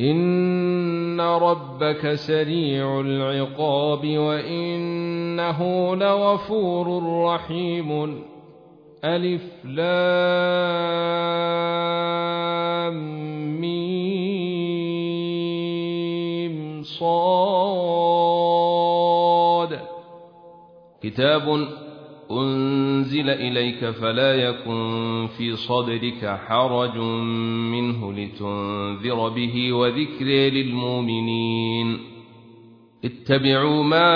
إن ربك سريع العقاب وإنه لغفور رحيم. ألف لام ميم صاد. كتاب أنزل إليك فلا يكن في صدرك حرج منه لتنذر به وذكر للمؤمنين. اتبعوا ما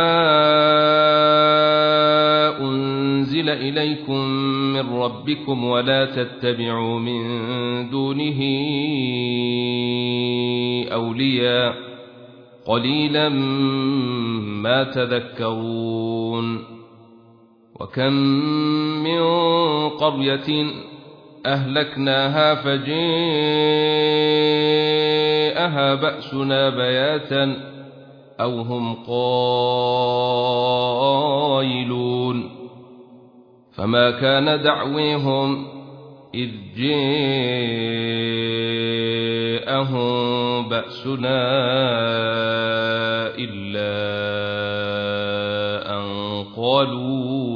أنزل إليكم من ربكم ولا تتبعوا من دونه أولياء. قليلا ما تذكرون. وكم من قرية أهلكناها فجاءها بأسنا بياتا أو هم قائلون فما كان دعويهم إذ جاءهم بأسنا إلا أن قالوا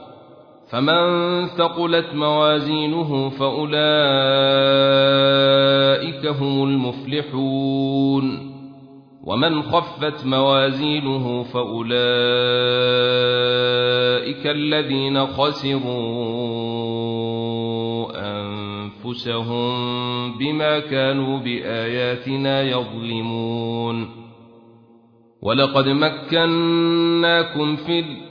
فمن ثقلت موازينه فاولئك هم المفلحون ومن خفت موازينه فاولئك الذين خسروا انفسهم بما كانوا باياتنا يظلمون ولقد مكناكم في الأرض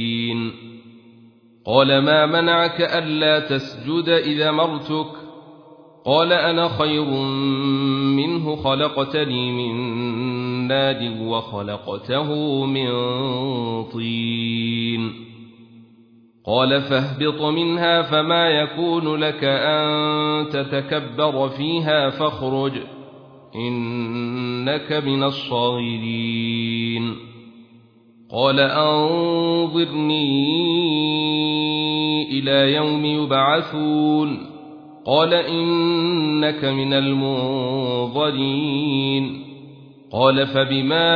قال ما منعك ألا تسجد إذا مرتك؟ قال أنا خير منه خلقتني من ناد وخلقته من طين. قال فاهبط منها فما يكون لك أن تتكبر فيها فاخرج إنك من الصاغرين. قال أنظرني إلى يوم يبعثون. قال إنك من المنظرين. قال فبما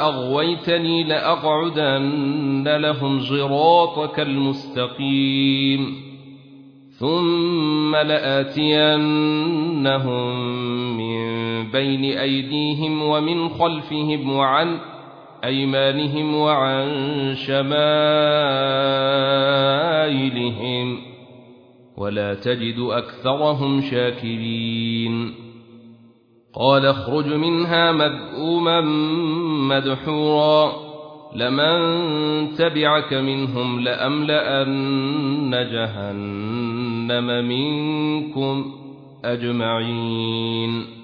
أغويتني لأقعدن لهم صراطك المستقيم. ثم لآتينهم من بين أيديهم ومن خلفهم وعن أيمانهم وعن شمائلهم ولا تجد أكثرهم شاكرين قال اخرج منها مذءوما مدحورا لمن تبعك منهم لأملأن جهنم منكم أجمعين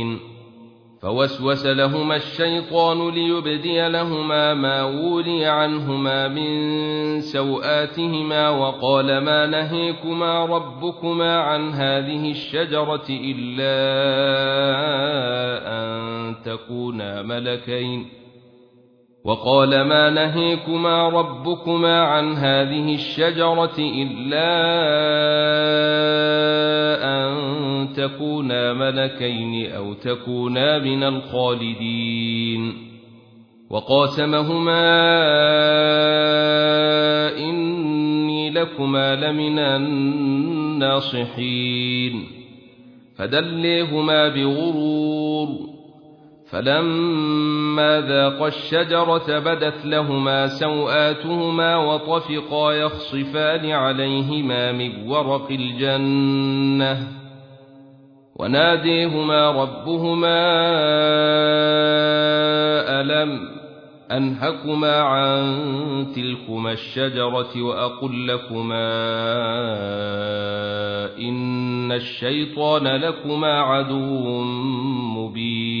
فوسوس لهما الشيطان ليبدي لهما ما ولي عنهما من سوآتهما وقال ما نهيكما ربكما عن هذه الشجرة إلا أن تكونا ملكين وقال ما نهيكما ربكما عن هذه الشجرة إلا أن تكونا ملكين أو تكونا من الخالدين. وقاسمهما إني لكما لمن الناصحين. فدليهما بغرور. فلما ذاقا الشجرة بدت لهما سوآتهما وطفقا يخصفان عليهما من ورق الجنة. وناديهما ربهما ألم أنهكما عن تلكما الشجرة وأقل لكما إن الشيطان لكما عدو مبين.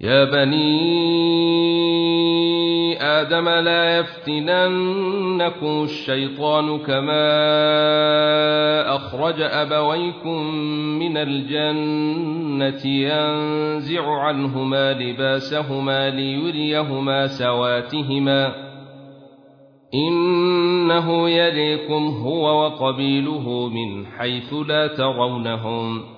يا بني آدم لا يفتننكم الشيطان كما أخرج أبويكم من الجنة ينزع عنهما لباسهما ليريهما سواتهما. إنه يليكم هو وقبيله من حيث لا ترونهم.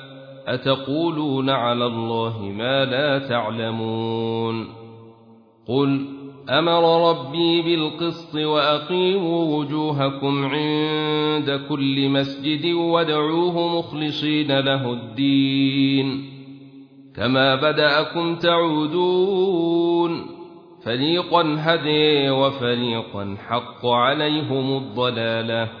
أتقولون على الله ما لا تعلمون قل أمر ربي بالقسط وأقيموا وجوهكم عند كل مسجد وادعوه مخلصين له الدين كما بدأكم تعودون فريقا هدي وفريقا حق عليهم الضلالة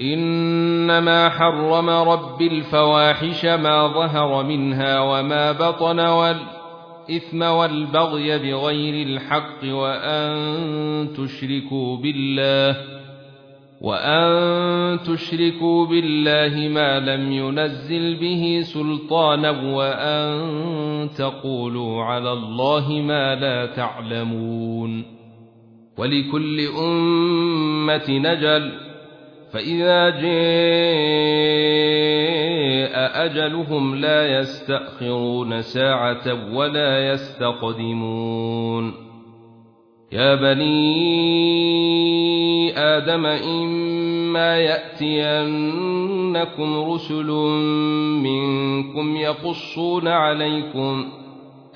إنما حرم رب الفواحش ما ظهر منها وما بطن والإثم والبغي بغير الحق وأن تشركوا بالله وأن تشركوا بالله ما لم ينزل به سلطانا وأن تقولوا على الله ما لا تعلمون ولكل أمة نجل فإذا جاء أجلهم لا يستأخرون ساعة ولا يستقدمون. يا بني آدم إما يأتينكم رسل منكم يقصون عليكم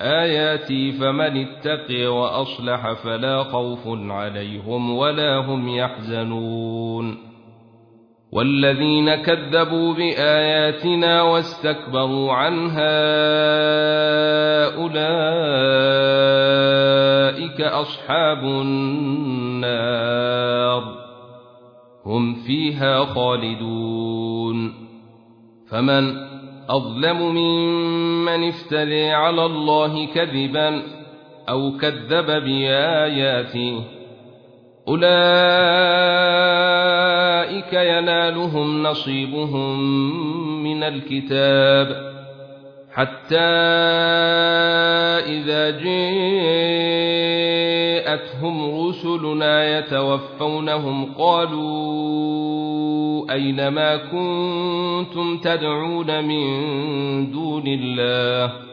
آياتي فمن اتقي وأصلح فلا خوف عليهم ولا هم يحزنون. والذين كذبوا بآياتنا واستكبروا عنها أولئك أصحاب النار هم فيها خالدون فمن أظلم ممن افتري على الله كذبا أو كذب بآياته أولئك ينالهم نصيبهم من الكتاب حتى إذا جاءتهم رسلنا يتوفونهم قالوا أين ما كنتم تدعون من دون الله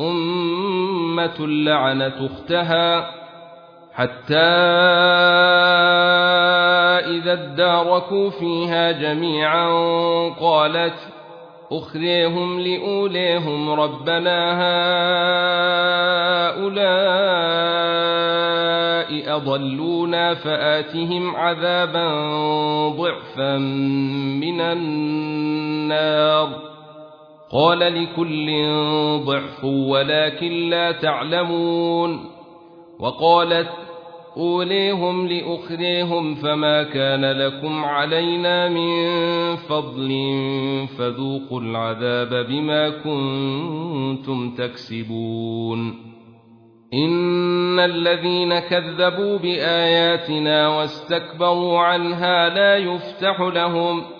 أمة لعنت أختها حتى إذا اداركوا فيها جميعا قالت أخريهم لأوليهم ربنا هؤلاء أضلونا فآتهم عذابا ضعفا من النار قال لكل ضعف ولكن لا تعلمون وقالت أوليهم لأخريهم فما كان لكم علينا من فضل فذوقوا العذاب بما كنتم تكسبون إن الذين كذبوا بآياتنا واستكبروا عنها لا يفتح لهم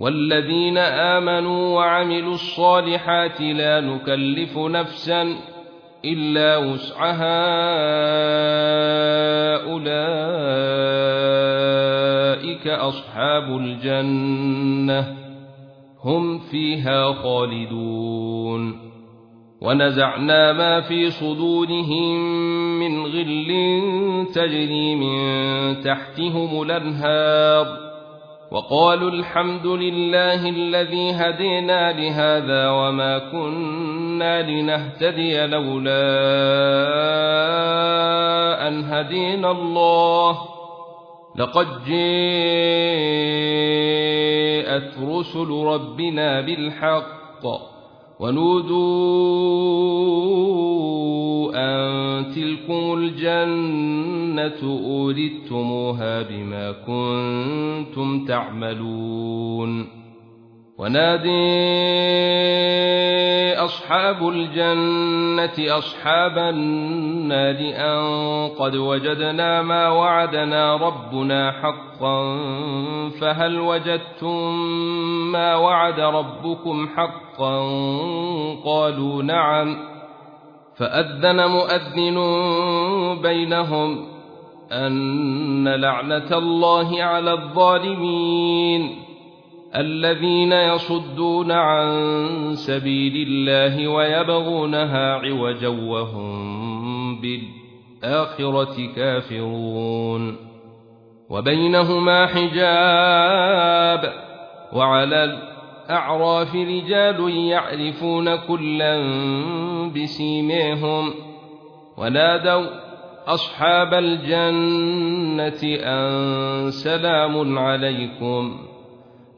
والذين آمنوا وعملوا الصالحات لا نكلف نفسا إلا وسعها أولئك أصحاب الجنة هم فيها خالدون ونزعنا ما في صدورهم من غل تجري من تحتهم الأنهار وقالوا الحمد لله الذي هدينا لهذا وما كنا لنهتدي لولا أن هدينا الله. لقد جاءت رسل ربنا بالحق. ونودوا أن تلكم الجنة أوردتموها بما كنتم تعملون. ونادي أصحاب الجنة أصحاب النار أن قد وجدنا ما وعدنا ربنا حقا فهل وجدتم ما وعد ربكم حقا قالوا نعم فأذن مؤذن بينهم أن لعنة الله على الظالمين الذين يصدون عن سبيل الله ويبغونها عوجا وهم بالآخرة كافرون. وبينهما حجاب وعلى الأعراف رجال يعرفون كلا بسيميهم. ونادوا أصحاب الجنة أن سلام عليكم.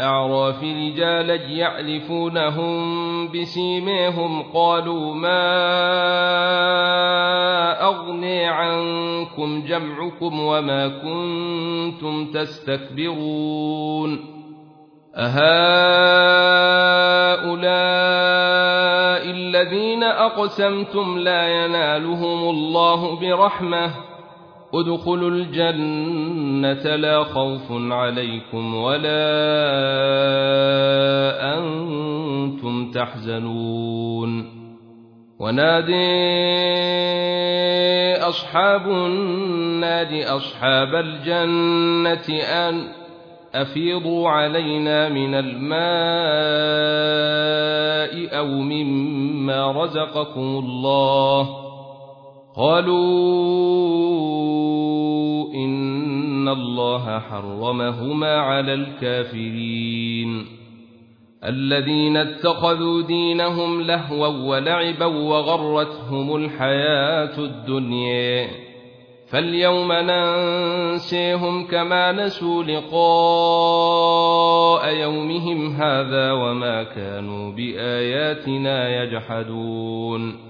الأعراف رجالا يعرفونهم بسيميهم قالوا ما أغني عنكم جمعكم وما كنتم تستكبرون أهؤلاء الذين أقسمتم لا ينالهم الله برحمة ادخلوا الجنة لا خوف عليكم ولا أنتم تحزنون. ونادي أصحاب النار أصحاب الجنة أن أفيضوا علينا من الماء أو مما رزقكم الله. قالوا إن الله حرمهما على الكافرين. الذين اتخذوا دينهم لهوا ولعبا وغرتهم الحياة الدنيا. فاليوم ننسيهم كما نسوا لقاء يومهم هذا وما كانوا بآياتنا يجحدون.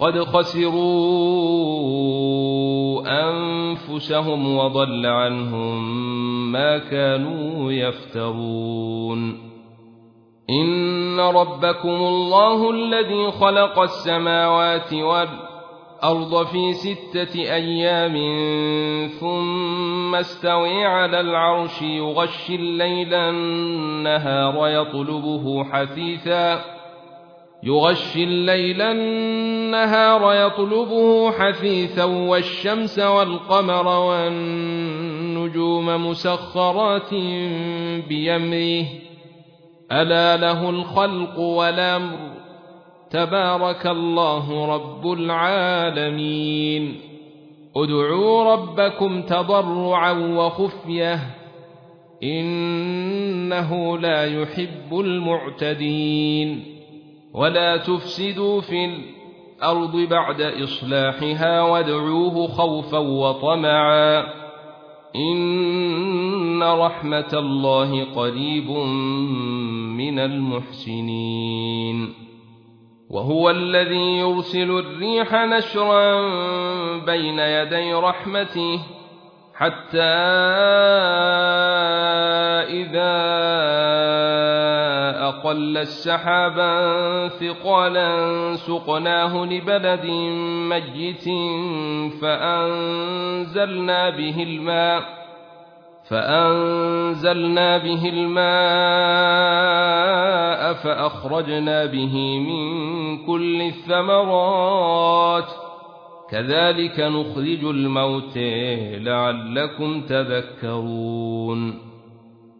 قد خسروا أنفسهم وضل عنهم ما كانوا يفترون. إن ربكم الله الذي خلق السماوات والأرض في ستة أيام ثم استوي على العرش يغشي الليل النهار يطلبه حثيثا يغشي الليل النهار يطلبه حثيثا والشمس والقمر والنجوم مسخرات بيمره. ألا له الخلق والأمر. تبارك الله رب العالمين. ادعوا ربكم تضرعا وخفية. إنه لا يحب المعتدين. ولا تفسدوا في الأرض بعد إصلاحها وادعوه خوفا وطمعا إن رحمة الله قريب من المحسنين وهو الذي يرسل الريح نشرا بين يدي رحمته حتى إذا أقل السحابا ثقالا سقناه لبلد ميت فأنزلنا به الماء فأنزلنا به الماء فأخرجنا به من كل الثمرات كذلك نخرج الموت لعلكم تذكرون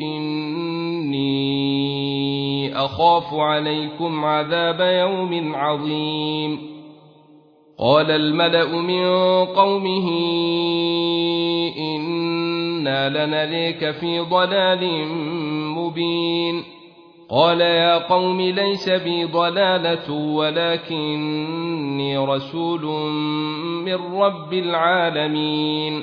إني أخاف عليكم عذاب يوم عظيم قال الملأ من قومه إنا لنريك في ضلال مبين قال يا قوم ليس بي ضلاله ولكني رسول من رب العالمين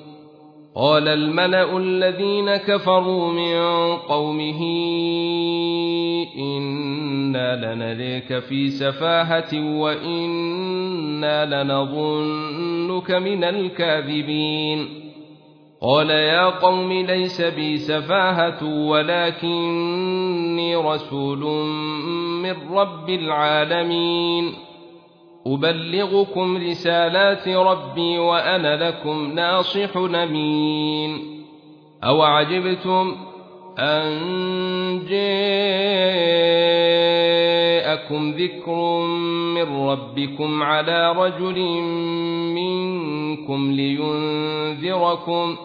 قال الملأ الذين كفروا من قومه أنا لنريك في سفاهه وأنا لنظنك من الكاذبين قال يا قوم ليس بي سفاهه ولكني رسول من رب العالمين ابلغكم رسالات ربي وأنا لكم ناصح امين اوعجبتم ان جاءكم ذكر من ربكم على رجل منكم لينذركم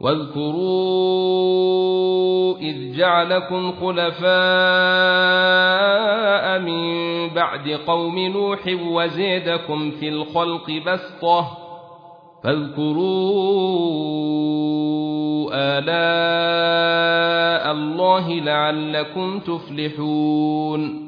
واذكروا إذ جعلكم خلفاء من بعد قوم نوح وزيدكم في الخلق بسطة فاذكروا آلاء الله لعلكم تفلحون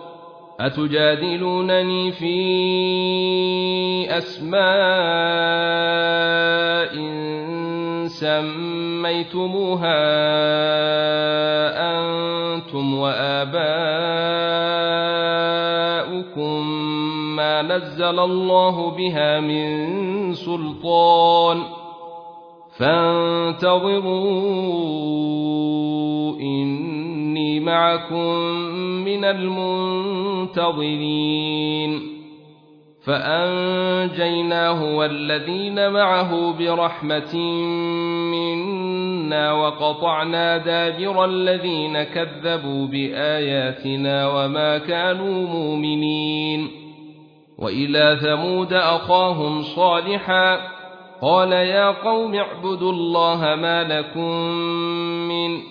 أتجادلونني في أسماء سميتموها أنتم وآباؤكم ما نزل الله بها من سلطان فانتظروا إني معكم من المنتظرين فأنجيناه والذين معه برحمة منا وقطعنا دابر الذين كذبوا بآياتنا وما كانوا مؤمنين وإلى ثمود أخاهم صالحا قال يا قوم اعبدوا الله ما لكم من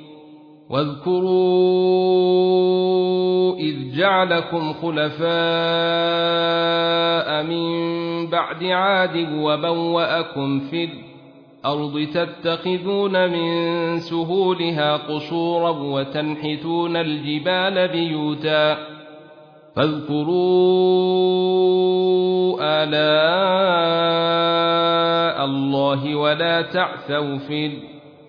واذكروا إذ جعلكم خلفاء من بعد عاد وبوأكم في الأرض تتخذون من سهولها قصورا وتنحتون الجبال بيوتا فاذكروا آلاء الله ولا تعثوا في الأرض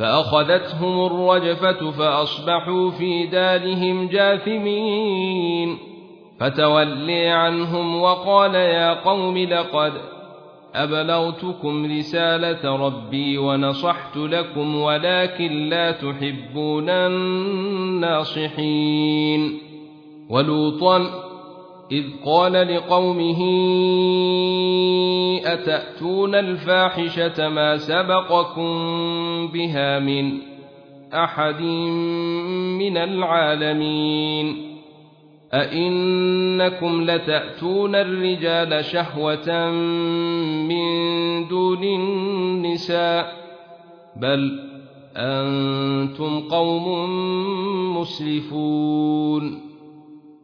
فأخذتهم الرجفة فأصبحوا في دارهم جاثمين. فتولي عنهم وقال يا قوم لقد أبلغتكم رسالة ربي ونصحت لكم ولكن لا تحبون الناصحين. ولوطا إذ قال لقومه أتأتون الفاحشة ما سبقكم بها من أحد من العالمين؟ أئنكم لتأتون الرجال شهوة من دون النساء؟ بل أنتم قوم مسرفون.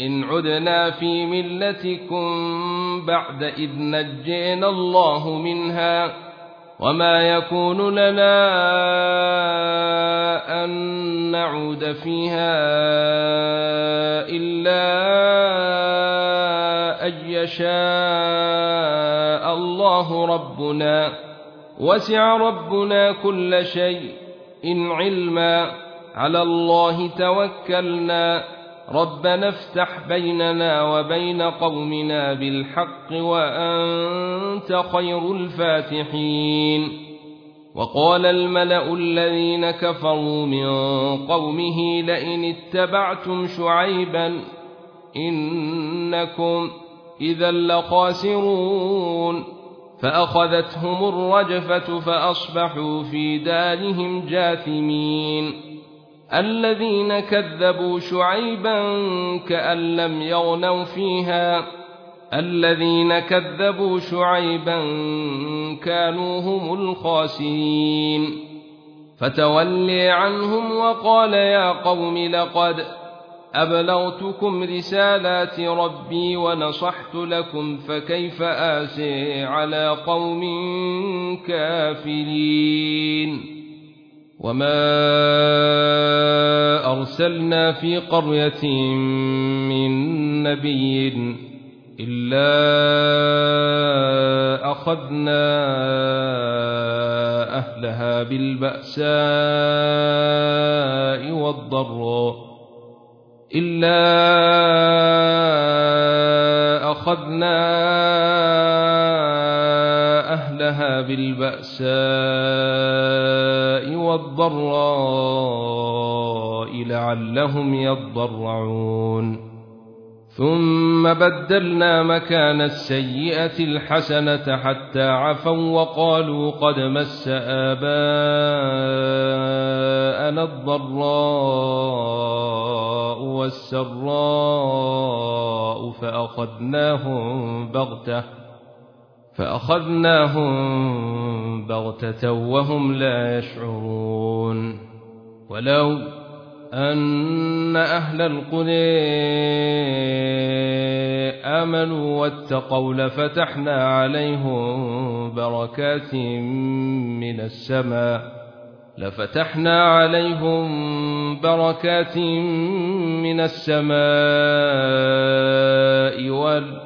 إن عدنا في ملتكم بعد إذ نجينا الله منها وما يكون لنا أن نعود فيها إلا أن يشاء الله ربنا. وسع ربنا كل شيء إن علما. على الله توكلنا. ربنا افتح بيننا وبين قومنا بالحق وأنت خير الفاتحين. وقال الملأ الذين كفروا من قومه لئن اتبعتم شعيبا إنكم إذا لخاسرون. فأخذتهم الرجفة فأصبحوا في دارهم جاثمين. الذين كذبوا شعيبا كأن لم يغنوا فيها. الذين كذبوا شعيبا كانوا هم الخاسرين. فتولي عنهم وقال يا قوم لقد أبلغتكم رسالات ربي ونصحت لكم فكيف آسي على قوم كافرين. وما أرسلنا في قرية من نبي إلا أخذنا أهلها بالبأساء والضراء إلا أخذنا أهلها بالبأساء والضراء لعلهم يضرعون. ثم بدلنا مكان السيئة الحسنة حتى عفوا وقالوا قد مس آباءنا الضراء والسراء فأخذناهم بغتة. فأخذناهم بغتة وهم لا يشعرون. ولو أن أهل القرى آمنوا واتقوا لفتحنا عليهم بركات من السماء. لفتحنا عليهم بركات من السماء والأرض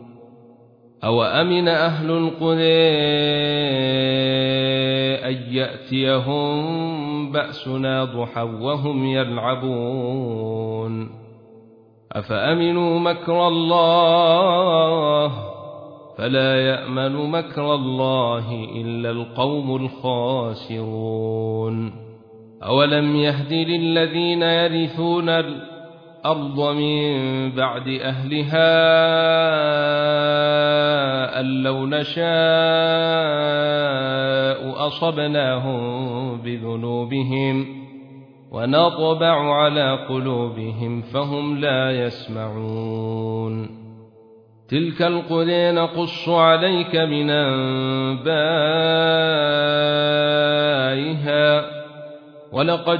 أو أمن أهل القرى أن يأتيهم بأسنا ضحى وهم يلعبون أفأمنوا مكر الله فلا يأمن مكر الله إلا القوم الخاسرون أولم يهد للذين يرثون الأرض من بعد أهلها أن لو نشاء أصبناهم بذنوبهم ونطبع على قلوبهم فهم لا يسمعون. تلك القرى نقص عليك من أنبائها ولقد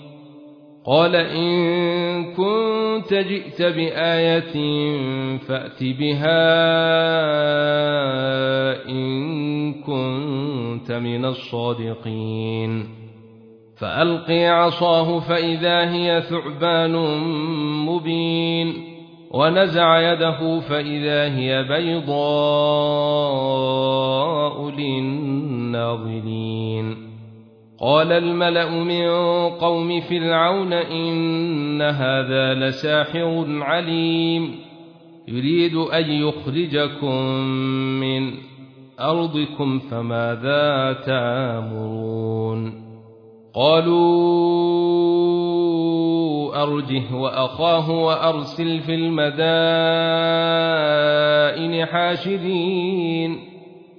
قال إن كنت جئت بآية فأت بها إن كنت من الصادقين. فألقي عصاه فإذا هي ثعبان مبين. ونزع يده فإذا هي بيضاء للناظرين. قال الملا من قوم فرعون إن هذا لساحر عليم. يريد أن يخرجكم من أرضكم فماذا تامرون؟ قالوا أرجه وأخاه وأرسل في المدائن حاشدين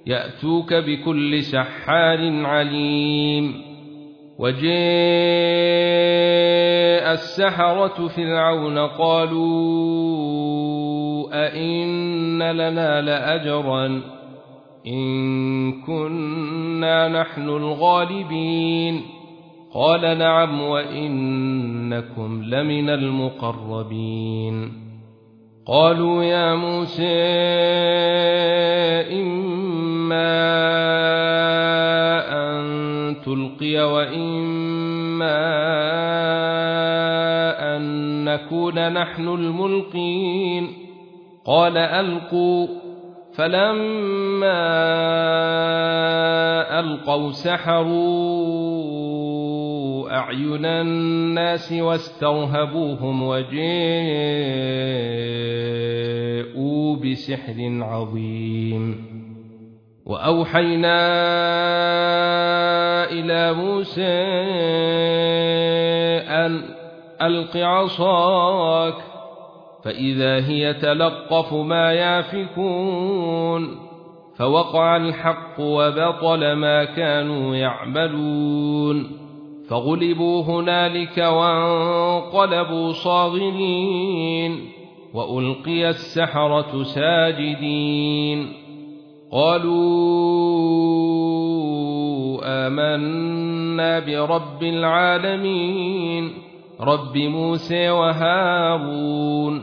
يأتوك بكل سحار عليم. وجاء السحرة فرعون قالوا أئن لنا لأجرا إن كنا نحن الغالبين قال نعم وإنكم لمن المقربين قالوا يا موسى إما تلقي وإما أن نكون نحن الملقين. قال ألقوا. فلما ألقوا سحروا أعين الناس واسترهبوهم وجاءوا بسحر عظيم. وأوحينا إلى موسى أن ألق عصاك فإذا هي تلقف ما يافكون فوقع الحق وبطل ما كانوا يعملون فغلبوا هنالك وانقلبوا صاغرين وألقي السحرة ساجدين قالوا آمنا برب العالمين رب موسى وهارون.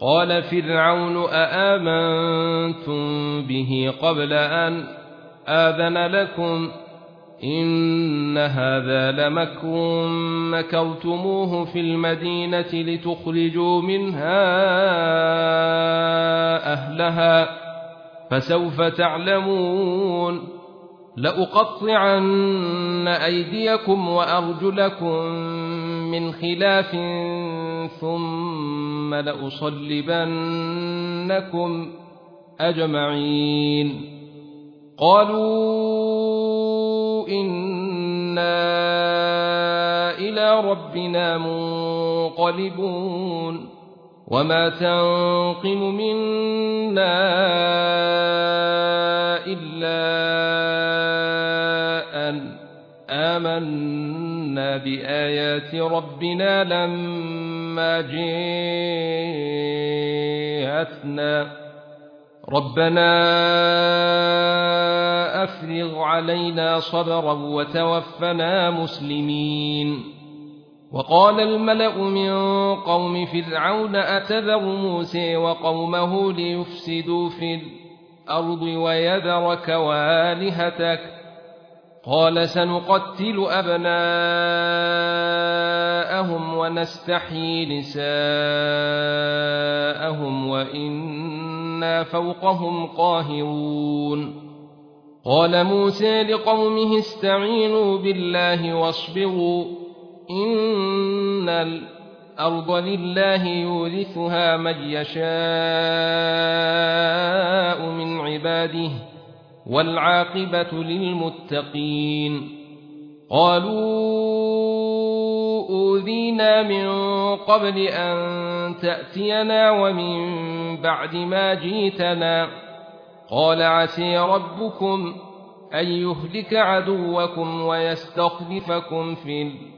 قال فرعون أآمنتم به قبل أن آذن لكم؟ إن هذا لمكر مكرتموه في المدينة لتخرجوا منها أهلها. فسوف تعلمون لأقطعن أيديكم وأرجلكم من خلاف ثم لأصلبنكم أجمعين. قالوا إنا إلى ربنا منقلبون. وما تنقم منا إلا أن آمنا بآيات ربنا لما جاءتنا ربنا أفرغ علينا صبرا وتوفنا مسلمين وقال الملأ من قوم فرعون أتذر موسى وقومه ليفسدوا في الأرض ويذرك والهتك قال سنقتل أبناءهم ونستحيي نساءهم وإنا فوقهم قاهرون قال موسى لقومه استعينوا بالله واصبروا إن الأرض لله يورثها من يشاء من عباده والعاقبة للمتقين قالوا اوذينا من قبل أن تأتينا ومن بعد ما جيتنا قال عسي ربكم أن يهلك عدوكم ويستخلفكم في الأرض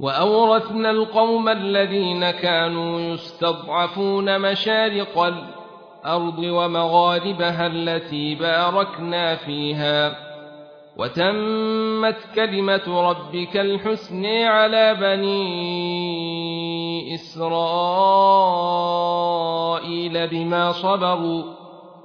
وأورثنا القوم الذين كانوا يستضعفون مشارق الأرض ومغاربها التي باركنا فيها. وتمت كلمة ربك الحسن على بني إسرائيل بما صبروا.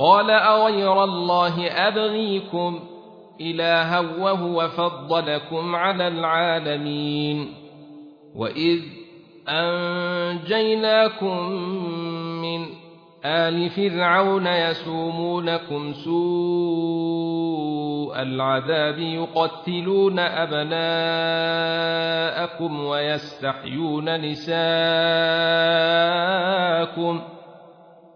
قال أغير الله أبغيكم إلها وهو فضلكم على العالمين وإذ أنجيناكم من آل فرعون يسومونكم سوء العذاب يقتلون أبناءكم ويستحيون نساءكم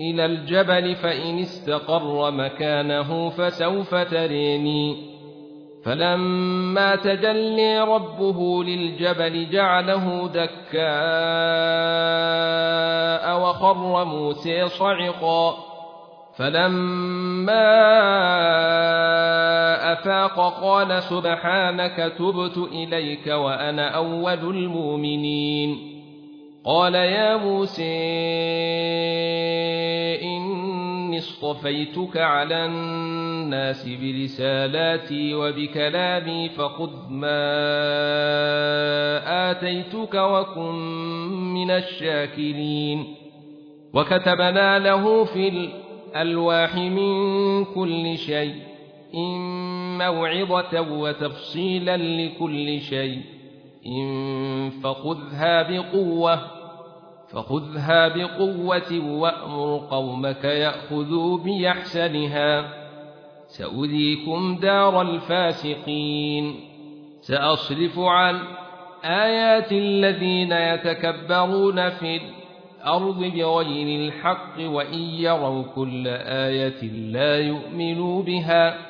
إلى الجبل فإن استقر مكانه فسوف تريني. فلما تجلي ربه للجبل جعله دكاء وخر موسى صعقا. فلما أفاق قال سبحانك تبت إليك وأنا أول المؤمنين. قال يا موسى اصطفيتك على الناس برسالاتي وبكلامي فخذ ما آتيتك وكن من الشاكرين. وكتبنا له في الألواح من كل شيء إن موعظة وتفصيلا لكل شيء. إن فخذها بقوة فخذها بقوة وأمر قومك يأخذوا بيحسنها سأذيكم دار الفاسقين. سأصرف عن آيات الذين يتكبرون في الأرض بغير الحق وإن يروا كل آية لا يؤمنوا بها.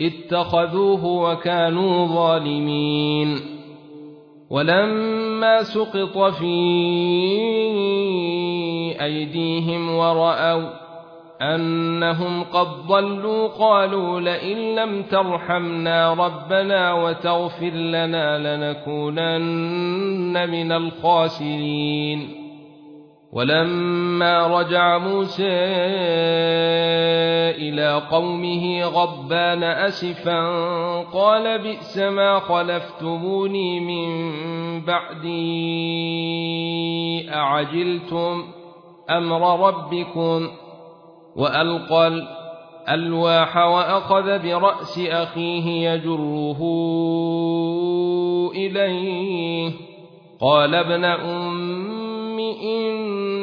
اتخذوه وكانوا ظالمين. ولما سقط في أيديهم ورأوا أنهم قد ضلوا قالوا لئن لم ترحمنا ربنا وتغفر لنا لنكونن من الخاسرين. ولما رجع موسى إلى قومه غضبان أسفا قال بئس ما خلفتموني من بعدي أعجلتم أمر ربكم؟ وألقى الألواح وأخذ برأس أخيه يجره إليه. قال ابن أم إن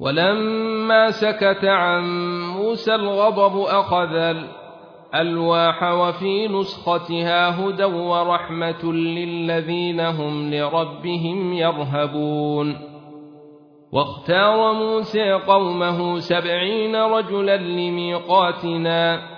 ولما سكت عن موسى الغضب أخذ الألواح وفي نسختها هدى ورحمة للذين هم لربهم يرهبون. واختار موسى قومه سبعين رجلا لميقاتنا.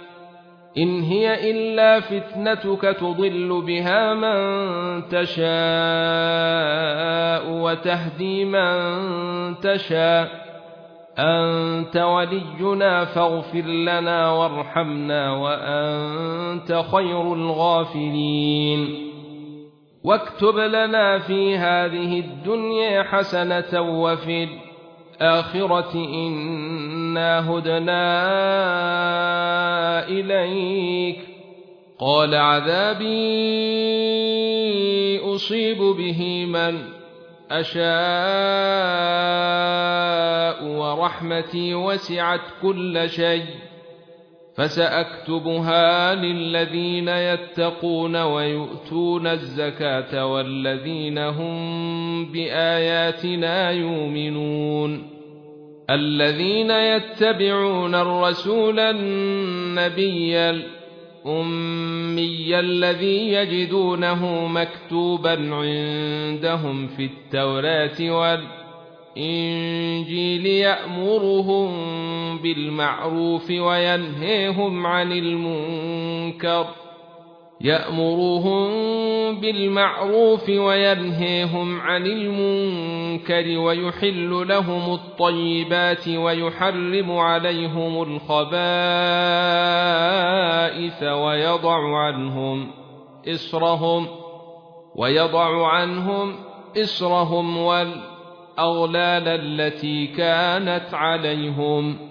إن هي إلا فتنتك تضل بها من تشاء وتهدي من تشاء أنت ولينا فاغفر لنا وارحمنا وأنت خير الغافرين واكتب لنا في هذه الدنيا حسنة وفي الآخرة إنا هدنا إليك قال عذابي أصيب به من أشاء ورحمتي وسعت كل شيء فساكتبها للذين يتقون ويؤتون الزكاه والذين هم باياتنا يؤمنون الذين يتبعون الرسول النبي الأمي الذي يجدونه مكتوبا عندهم في التوراة والإنجيل يأمرهم بالمعروف وينهيهم عن المنكر يأمرهم بالمعروف وينهيهم عن المنكر ويحل لهم الطيبات ويحرم عليهم الخبائث ويضع عنهم إسرهم ويضع عنهم إسرهم والأغلال التي كانت عليهم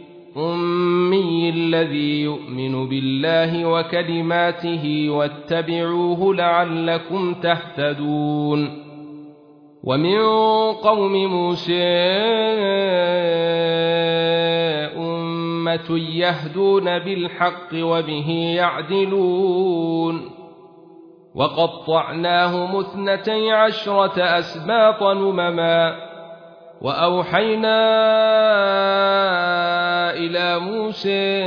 الأمي الذي يؤمن بالله وكلماته واتبعوه لعلكم تهتدون. ومن قوم موسى أمة يهدون بالحق وبه يعدلون. وقطعناهم اثنتي عشرة أسباط نمما. وأوحينا إلى موسى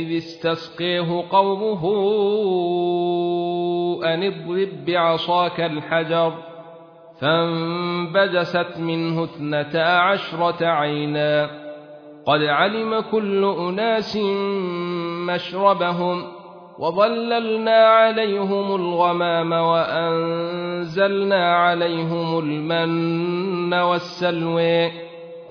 إذ استسقيه قومه أن اضرب بعصاك الحجر فانبجست منه اثنتا عشرة عينا قد علم كل أناس مشربهم وظللنا عليهم الغمام وأنزلنا عليهم المن والسلوى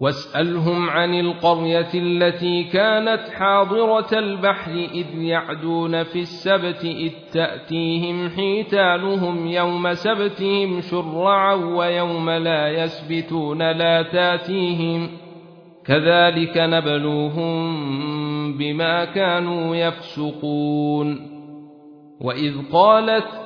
واسألهم عن القرية التي كانت حاضرة البحر إذ يعدون في السبت إذ تأتيهم حيتانهم يوم سبتهم شرعا ويوم لا يسبتون لا تاتيهم كذلك نبلوهم بما كانوا يفسقون وإذ قالت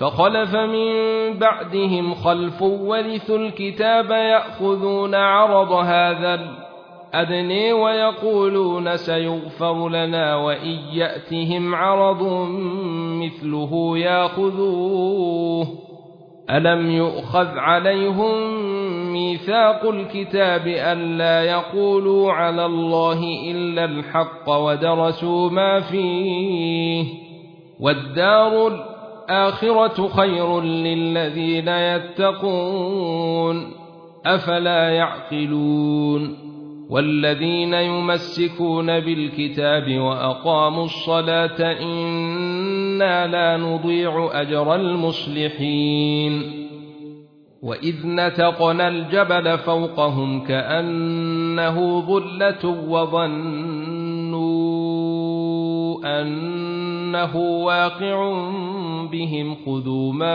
فخلف من بعدهم خلف ورثوا الكتاب يأخذون عرض هذا أدني ويقولون سيغفر لنا وإن يأتهم عرض مثله يأخذوه. ألم يؤخذ عليهم ميثاق الكتاب ألا يقولوا على الله إلا الحق ودرسوا ما فيه. والدار الآخرة خير للذين يتقون أفلا يعقلون والذين يمسكون بالكتاب وأقاموا الصلاة إنا لا نضيع أجر المصلحين وإذ نتقنا الجبل فوقهم كأنه ظلة وظنوا أنه واقع بهم. خذوا ما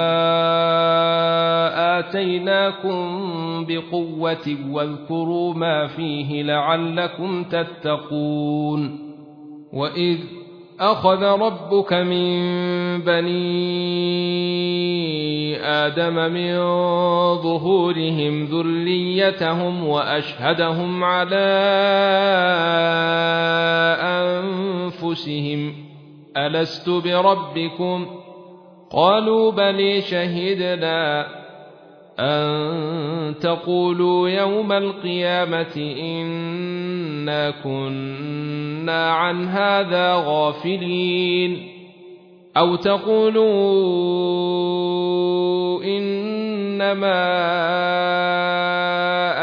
آتيناكم بقوة واذكروا ما فيه لعلكم تتقون. وإذ أخذ ربك من بني آدم من ظهورهم ذريتهم وأشهدهم على أنفسهم ألست بربكم قالوا بلي شهدنا أن تقولوا يوم القيامة إنا كنا عن هذا غافلين أو تقولوا إنما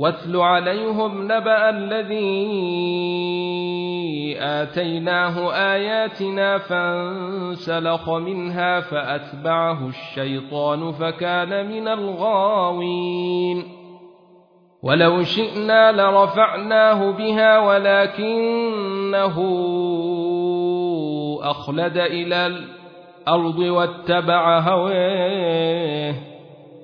واتل عليهم نبأ الذي آتيناه آياتنا فانسلخ منها فأتبعه الشيطان فكان من الغاوين. ولو شئنا لرفعناه بها ولكنه أخلد إلى الأرض واتبع هواه.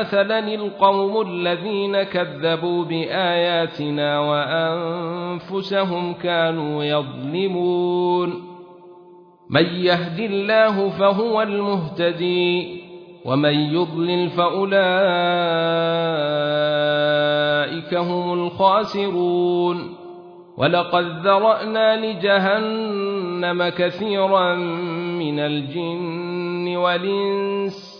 مثلا القوم الذين كذبوا بآياتنا وأنفسهم كانوا يظلمون. من يهد الله فهو المهتدي ومن يضلل فأولئك هم الخاسرون. ولقد ذرأنا لجهنم كثيرا من الجن والإنس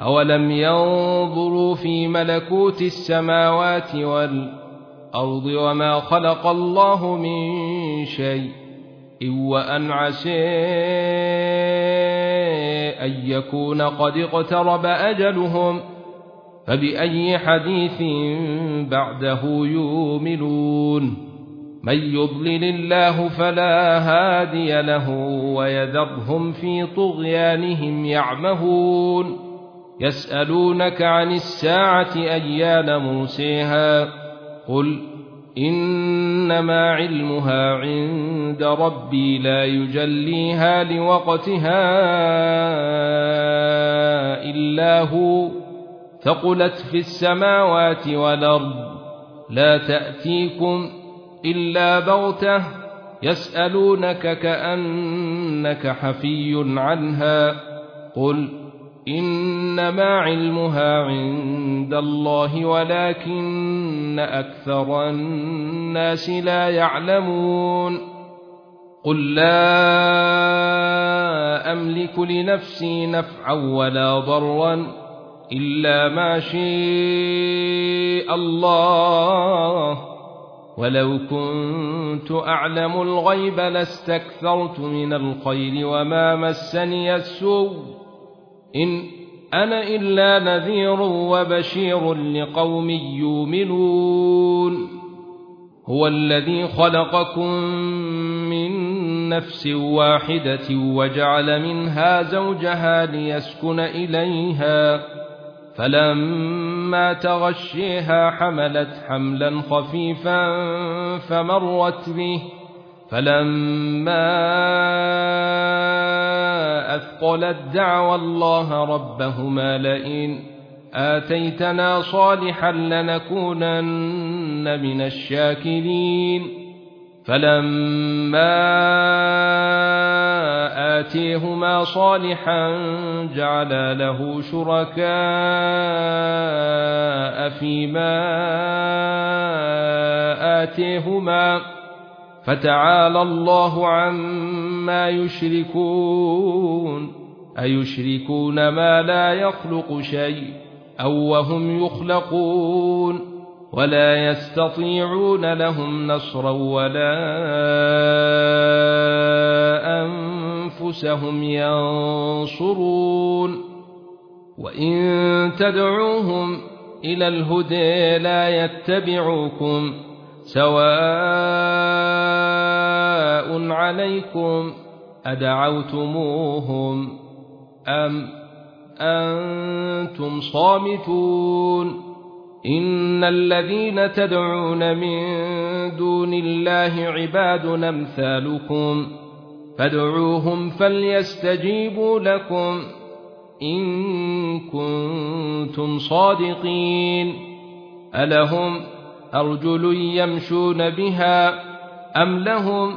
أولم ينظروا في ملكوت السماوات والأرض وما خلق الله من شيء وأن عسيه أن يكون قد اقترب أجلهم فبأي حديث بعده يؤمنون من يضلل الله فلا هادي له ويذرهم في طغيانهم يعمهون يسألونك عن الساعة أيان مرسيها قل إنما علمها عند ربي لا يجليها لوقتها إلا هو ثقلت في السماوات والأرض لا تأتيكم إلا بغتة يسألونك كأنك حفي عنها قل إنما علمها عند الله ولكن أكثر الناس لا يعلمون. قل لا أملك لنفسي نفعا ولا ضرا إلا ما شاء الله. ولو كنت أعلم الغيب لاستكثرت من الخير وما مسني السوء. إن أنا إلا نذير وبشير لقوم يؤمنون. هو الذي خلقكم من نفس واحدة وجعل منها زوجها ليسكن إليها. فلما تغشيها حملت حملا خفيفا فمرت به. فلما أثقلت دعوى الله ربهما لئن آتيتنا صالحا لنكونن من الشاكرين. فلما آتيهما صالحا جعلا له شركاء فيما آتيهما فتعالى الله عما يشركون. أيشركون ما لا يخلق شيء أو وهم يخلقون. ولا يستطيعون لهم نصرا ولا أنفسهم ينصرون. وإن تدعوهم إلى الهدى لا يتبعوكم سواء عليكم أدعوتموهم أم أنتم صامتون إن الذين تدعون من دون الله عباد أمثالكم فادعوهم فليستجيبوا لكم إن كنتم صادقين ألهم أرجل يمشون بها أم لهم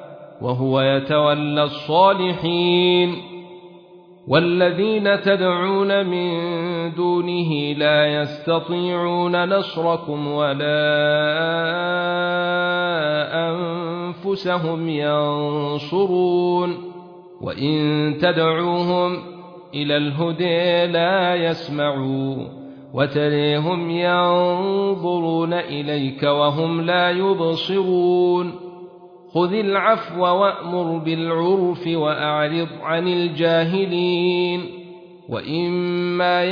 وهو يتولى الصالحين والذين تدعون من دونه لا يستطيعون نصركم ولا أنفسهم ينصرون وإن تدعوهم إلى الهدى لا يسمعون وتريهم ينظرون إليك وهم لا يبصرون خذ العفو وأمر بالعرف وأعرض عن الجاهلين وإما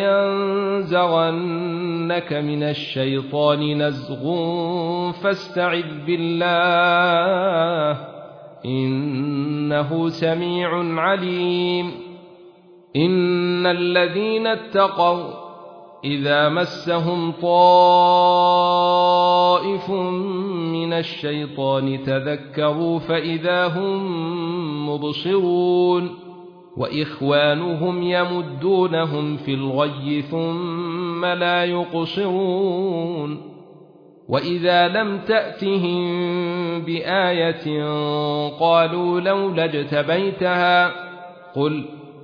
ينزغنك من الشيطان نزغ فاستعذ بالله إنه سميع عليم إن الذين اتقوا إذا مسهم طائف من الشيطان تذكروا فإذا هم مبصرون وإخوانهم يمدونهم في الغي ثم لا يقصرون وإذا لم تأتهم بآية قالوا لولا اجتبيتها قل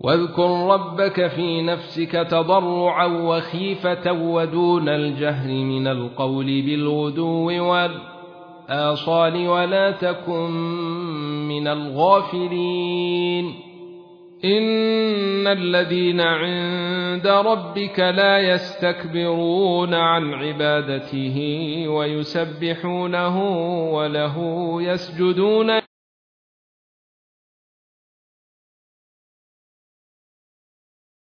واذكر ربك في نفسك تضرعا وخيفة ودون الجهر من القول بالغدو والآصال ولا تكن من الغافلين. إن الذين عند ربك لا يستكبرون عن عبادته ويسبحونه وله يسجدون